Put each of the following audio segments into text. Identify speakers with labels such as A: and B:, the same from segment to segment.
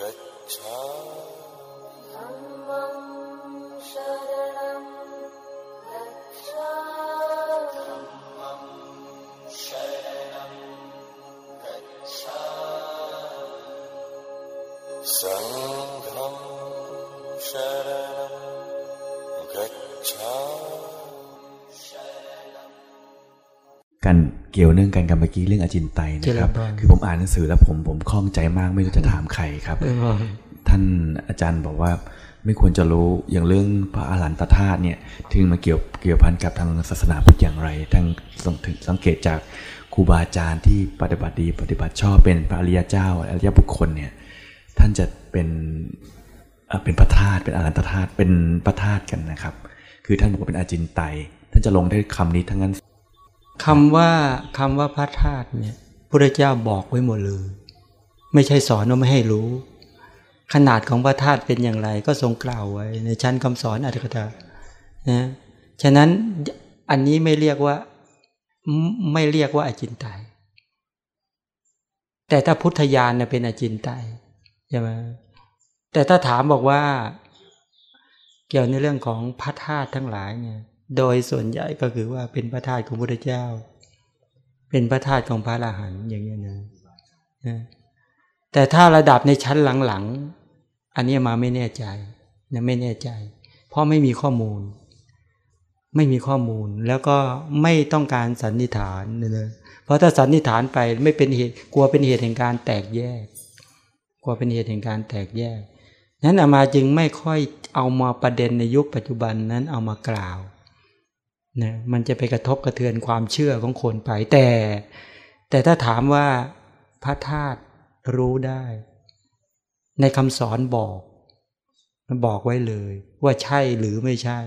A: गच्छ गच्छा धरण
B: सङ्घं शर गच्छ
C: กันเกี่ยวเนื่องกันกับเมื่อกี้เรื่องอจินไตยนะครับ
D: เจริญพร
C: คือผมอ่านหนังสือแล้วผมผมคล่องใจมากไม่รู้จะถามใครครับ
D: เออ
C: ท่านอาจารย์บอกว่าไม่ควรจะรู้อย่างเรื่องพระอาหารหันตธาตุเนี่ยถึงมาเกี่ยวเกี่ยวพันกับทางศาสนาพุทธอย่างไรทางสังสังเกตจากครูบาอาจารย์ที่ปฏิบัติดีปฏิบัติชอบเป็นพระอริยเจ้าอริยบุคคลเนี่ยท่านจะเป็นเอ่อเป็นพระธาตุเป็นอาหารหันตธาตุเป็นพระธาตุกันนะครับ คือท่านบอกว่าเป็นอาจินไตยท่านจะลงได้คำนี้ทั้งนั้น
D: คำว่าคำว่าพระธาตุเนี่ยพระเจ้าบอกไว้หมดเลย ไม่ใช่สอนว่าไม่ให้รู้ ขนาดของพระธาตุเป็นอย่างไร ก็ทรงกล่าวไว้ ในชั้นคำสอนอัตถกถานะฉะนั้นอันนี้ไม่เรียกว่าไม่เรียกว่าอาจินไตยแต่ถ้าพุทธญาณเนี่ยเป็นอาจินไตยใช่ไหมแต่ถ้าถามบอกว่า เกี่ยวในเรื่องของพระธาตุทั้งหลายเนี่ย โดยส่วนใหญ่ก็คือว่าเป็นพระธาตุของพระพุทธเจ้า เป็นพระธาตุของพระอรหันต์อย่างนี้นะแต่ถ้าระดับในชั้นหลังๆ อันนี้มาไม่แน่ใจนะไม่แน่ใจ เพราะไม่มีข้อมูล ไม่มีข้อมูลแล้วก็ไม่ต้องการสันนิษฐานนะนะเพราะถ้าสันนิษฐานไปไม่เป็นเหตุกลัวเป็นเหตุแห่งการแตกแยก กลัวเป็นเหตุแห่งการแตกแยกนั้นอามาจึงไม่ค่อยเอามาประเด็นในยุคปัจจุบันนั้นเอามากล่าว นะมันจะไปกระทบกระเทือนความเชื่อของคนไป แต่ แต่ถ้าถามว่าพระธาตุรู้ได้ ในคำสอนบอกมันบอกไว้เลย ว่าใช่หรือไม่ใช่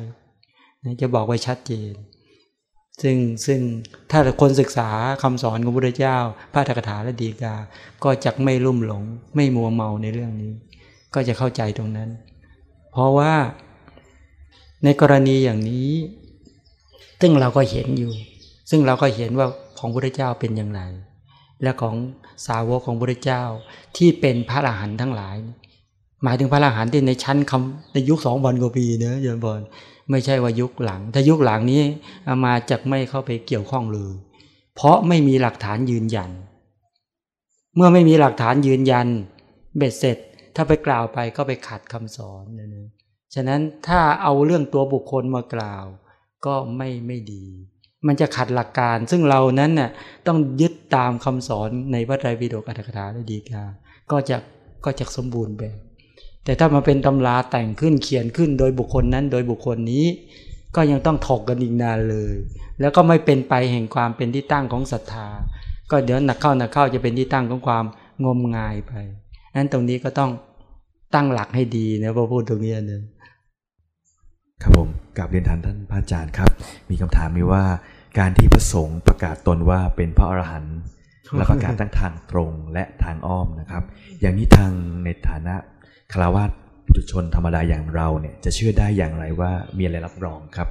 D: จะบอกไว้ชัดเจน ซึ่งซึ่งถ้าคนศึกษาคำสอนของพระพุทธเจ้า พระธรรมกถาและดีกา ก็จะไม่ลุ่มหลง ไม่มัวเมาในเรื่องนี้ ก็จะเข้าใจตรงนั้น เพราะว่าในกรณีอย่างนี้ ซึ่งเราก็เห็นอยู่ ซึ่งเราก็เห็นว่าของพระเจ้าเป็นอย่างไร และของสาวกของพระเจ้าที่เป็นพระอรหันต์ทั้งหลาย หมายถึงพระอรหันต์ที่ในชั้นคำในยุคสองพันกว่าปีเนอะโยมบอลไม่ใช่ว่ายุคหลัง ถ้ายุคหลังนี้ามาจากไม่เข้าไปเกี่ยวข้องเลยเพราะไม่มีหลักฐานยืนยัน เมื่อไม่มีหลักฐานยืนยัน เบ็ดเสร็จ ถ้าไปกล่าวไปก็ไปขัดคำสอนนะนะฉะนั้นถ้าเอาเรื่องตัวบุคคลมากล่าว ก็ไม่ไม่ดี มันจะขัดหลักการ ซึ่งเรานั้นน่ะต้องยึดตามคำสอนในพระไตรปิฎกอัตถกถาและดีกา ก็จะก็จะสมบูรณ์แบบ แต่ถ้ามาเป็นตำราแต่งขึ้นเขียนขึ้นโดยบุคคลนั้น โดยบุคคลนี้ ก็ยังต้องถกกันอีกนานเลย แล้วก็ไม่เป็นไปแห่งความเป็นที่ตั้งของศรัทธา ก็เดี๋ยวหนักเข้าหนักเข้าจะเป็นที่ตั้งของความงมงายไปนั้นตรงนี้ก็ต้องตั้งหลักให้ดีนะพอพูดตรงนี้เนี่ย
C: ครับผมกราบเรียนทานท่านพระอาจารย์ครับ มีคำถามมีว่าการที่พระสงฆ์ประกาศตนว่าเป็นพระอรหันต์และประกาศทั้งทางตรงและทางอ้อมนะครับ อย่างนี้ทางในฐานะคารวะปุถุชนธรรมดาอย่างเราเนี่ยจะเชื่อได้อย่างไรว่ามีอะไรรับรองครับ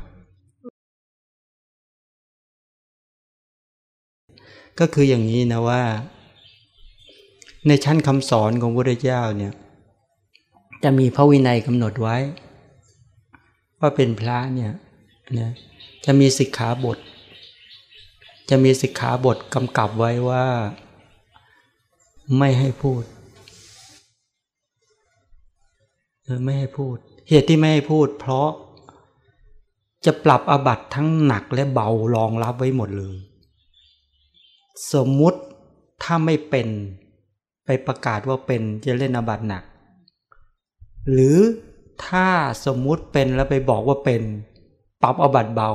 D: ก็คืออย่างนี้นะว่า ในชั้นคำสอนของพระพุทธเจ้าเนี่ย จะมีพระวินัยกำหนดไว้ ว่าเป็นพระเนี่ยนะจะมีสิกขาบท จะมีสิกขาบทกำกับไว้ว่า ไม่ให้พูดเออไม่ให้พูด เหตุที่ไม่ให้พูด เพราะจะปรับอบัตทั้งหนักและเบารองรับไว้หมดเลย สมมุติถ้าไม่เป็นไปประกาศว่าเป็นจะเล่นอบัตหนัก หรือ ถ้าสมมุติเป็นแล้วไปบอกว่าเป็น ปรับอาบัตเบา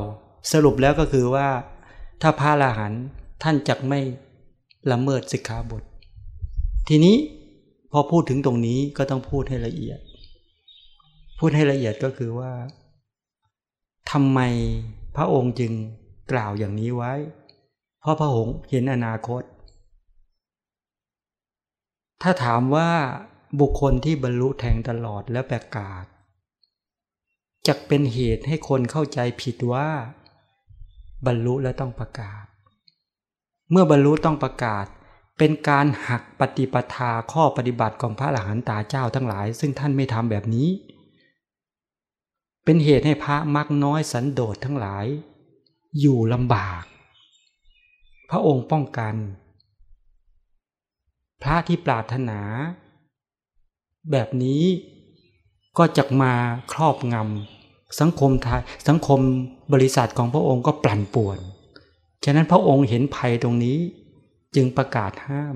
D: สรุปแล้วก็คือว่า ถ้าพระอรหันต์ท่านจักไม่ละเมิดสิกขาบท ทีนี้พอพูดถึงตรงนี้ก็ต้องพูดให้ละเอียด พูดให้ละเอียดก็คือว่าทำไมพระองค์จึงกล่าวอย่างนี้ไว้ เพราะพระองค์เห็นอนาคต ถ้าถามว่า บุคคลที่บรรลุแทงตลอดและประกาศจะเป็นเหตุให้คนเข้าใจผิดว่า บรรลุแล้วต้องประกาศ เมื่อบรรลุต้องประกาศ เป็นการหักปฏิปทาข้อปฏิบัติของพระอรหันตาเจ้าทั้งหลาย ซึ่งท่านไม่ทำแบบนี้ เป็นเหตุให้พระมักน้อยสันโดษทั้งหลาย อยู่ลำบาก พระองค์ป้องกัน พระที่ปรารถนา แบบนี้ก็จะมาครอบงำสังคมไทยสังคมบริษัทของพระองค์ก็ปลั่นป่วน ฉะนั้นพระองค์เห็นภัยตรงนี้จึงประกาศห้าม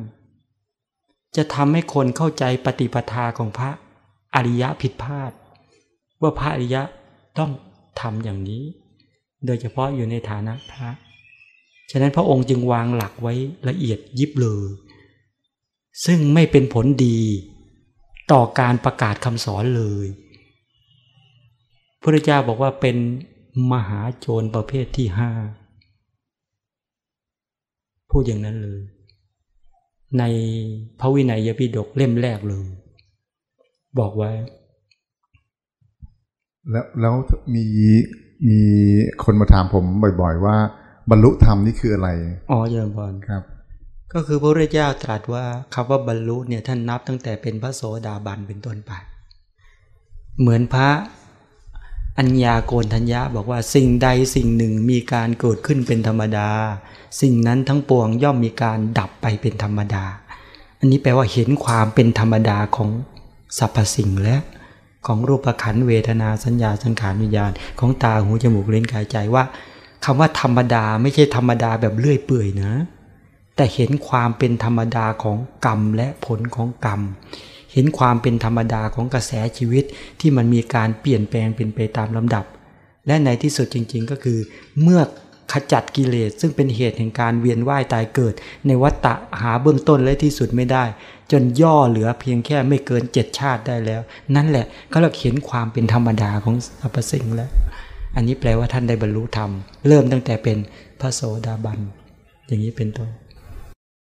D: จะทำให้คนเข้าใจปฏิปทาของพระอริยะผิดพลาด ว่าพระอริยะต้องทำอย่างนี้ โดยเฉพาะอยู่ในฐานะพระ ฉะนั้นพระองค์จึงวางหลักไว้ละเอียดยิบเลย ซึ่งไม่เป็นผลดี ต่อการประกาศคำสอนเลยพระเจ้าบอกว่าเป็นมหาโจรประเภทที่ห้าพูดอย่างนั้นเลย ในพระวินัยยปิฎกเล่มแรกเลย บอกไว้
E: แล้วแล้วมีมีคนมาถามผมบ่อย ๆ ว่า บรรลุธรรมนี่คืออะไร
D: อ๋อเจริญพร
E: ครับ
D: ก็คือพระพุทธเจ้าตรัสว่าคำว่าบรรลุเนี่ยท่านนับตั้งแต่เป็นพระโสดาบันเป็นต้นไป เหมือนพระอัญญาโกณทัญญาบอกว่าสิ่งใดสิ่งหนึ่งมีการเกิดขึ้นเป็นธรรมดา สิ่งนั้นทั้งปวงย่อมมีการดับไปเป็นธรรมดา อันนี้แปลว่าเห็นความเป็นธรรมดาของสรรพสิ่งและของรูปขันเวทนาสัญญาสังขารวิญญาณ ของตาหูจมูกเล่นกายใจว่าคำว่าธรรมดาไม่ใช่ธรรมดาแบบเลื่อยเปื่อยนะ แต่เห็นความเป็นธรรมดาของกรรมและผลของกรรม เห็นความเป็นธรรมดาของกระแสชีวิตที่มันมีการเปลี่ยนแปลงเป็นไปตามลำดับ และในที่สุดจริง ๆ ก็คือ เมื่อขจัดกิเลสซึ่งเป็นเหตุแห่งการเวียนว่ายตายเกิด ในวัฏฏะหาเบื้องต้นและที่สุดไม่ได้ จนย่อเหลือเพียงแค่ไม่เกินเจ็ดชาติได้แล้ว นั่นแหละเขาเราเห็นความเป็นธรรมดาของสรรพสิ่งแล้ว อันนี้แปลว่าท่านได้บรรลุธรรม เริ่มตั้งแต่เป็นพระโสดาบัน อย่างนี้เป็นต้น